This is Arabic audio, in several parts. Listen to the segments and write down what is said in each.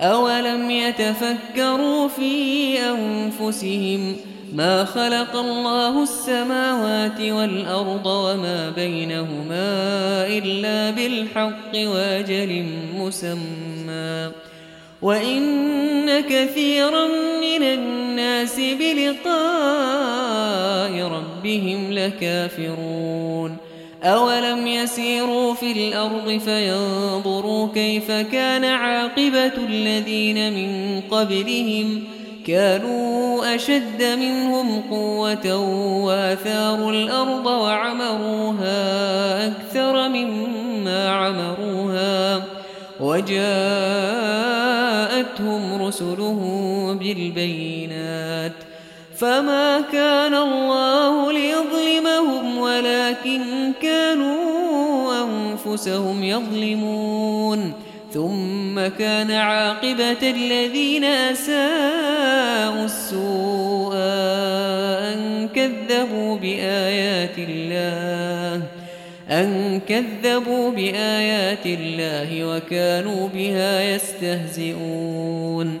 أولم يتفكروا في أنفسهم ما خلق الله السماوات والأرض وما بينهما إلا بالحق واجل مسمى وإن كثيرا من الناس بلقاء ربهم لكافرون أولم يسيروا في الأرض فينظروا كيف كان عاقبة الذين من قبلهم كانوا أشد منهم قوة واثاروا الأرض وعمروها أكثر مما عمروها وجاءتهم رسلهم بالبينات فما كان الله ليظلمهم ولكن كانوا أنفسهم يظلمون. ثم كان عاقبة الذين أساءوا السوء أن كذبوا بآيات الله أن كذبوا بآيات الله وكانوا بها يستهزئون.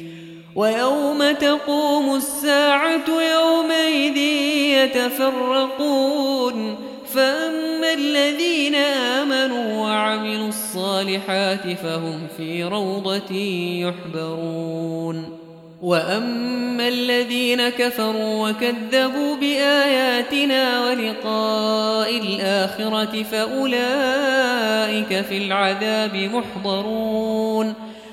وَيَوْمَ تَقُومُ السَّاعَةُ يَوْمَئِذٍ يَتَفَرَّقُونَ فَأَمَّا الَّذِينَ آمَنُوا وَعَمِلُوا الصَّالِحَاتِ فَهُمْ فِي رَوْضَةٍ يُحْبَرُونَ وَأَمَّا الَّذِينَ كَفَرُوا وَكَذَّبُوا بِآيَاتِنَا وَلِقَاءِ الْآخِرَةِ فَأُولَئِكَ فِي الْعَذَابِ مُحْضَرُونَ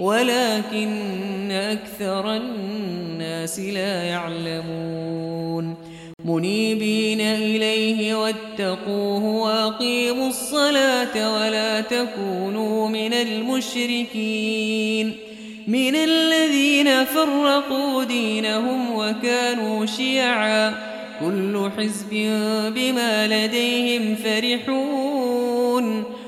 ولكن أكثر الناس لا يعلمون. منيبين إليه واتقوه وأقيموا الصلاة ولا تكونوا من المشركين. من الذين فرقوا دينهم وكانوا شيعا. كل حزب بما لديهم فرحون.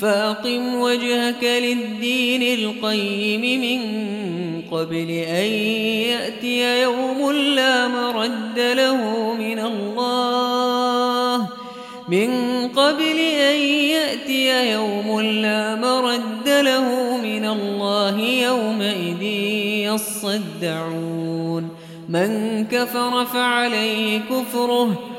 فاقم وجهك للدين القيم من قبل أن يأتي يوم لا مرد له من الله من قبل أن يأتي يوم لا مرد له من الله يومئذ يصدعون من كفر فعليه كفره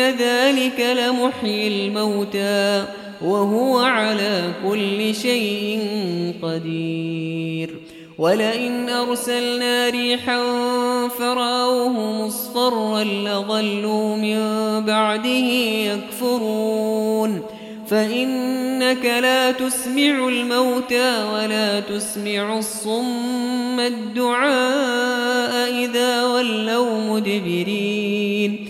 ذلك لمحيي الموتى وهو على كل شيء قدير ولئن أرسلنا ريحا فراوه مصفرا لظلوا من بعده يكفرون فإنك لا تسمع الموتى ولا تسمع الصم الدعاء إذا ولوا مدبرين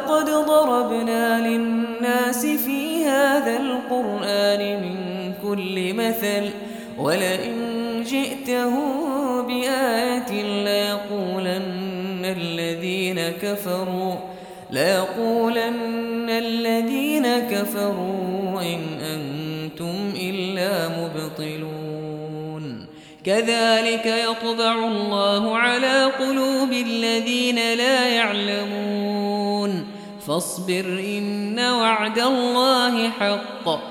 كل مثل ولئن جئتهم بآيات ليقولن الذين كفروا ليقولن الذين كفروا إن أنتم إلا مبطلون. كذلك يطبع الله على قلوب الذين لا يعلمون. فاصبر إن وعد الله حق.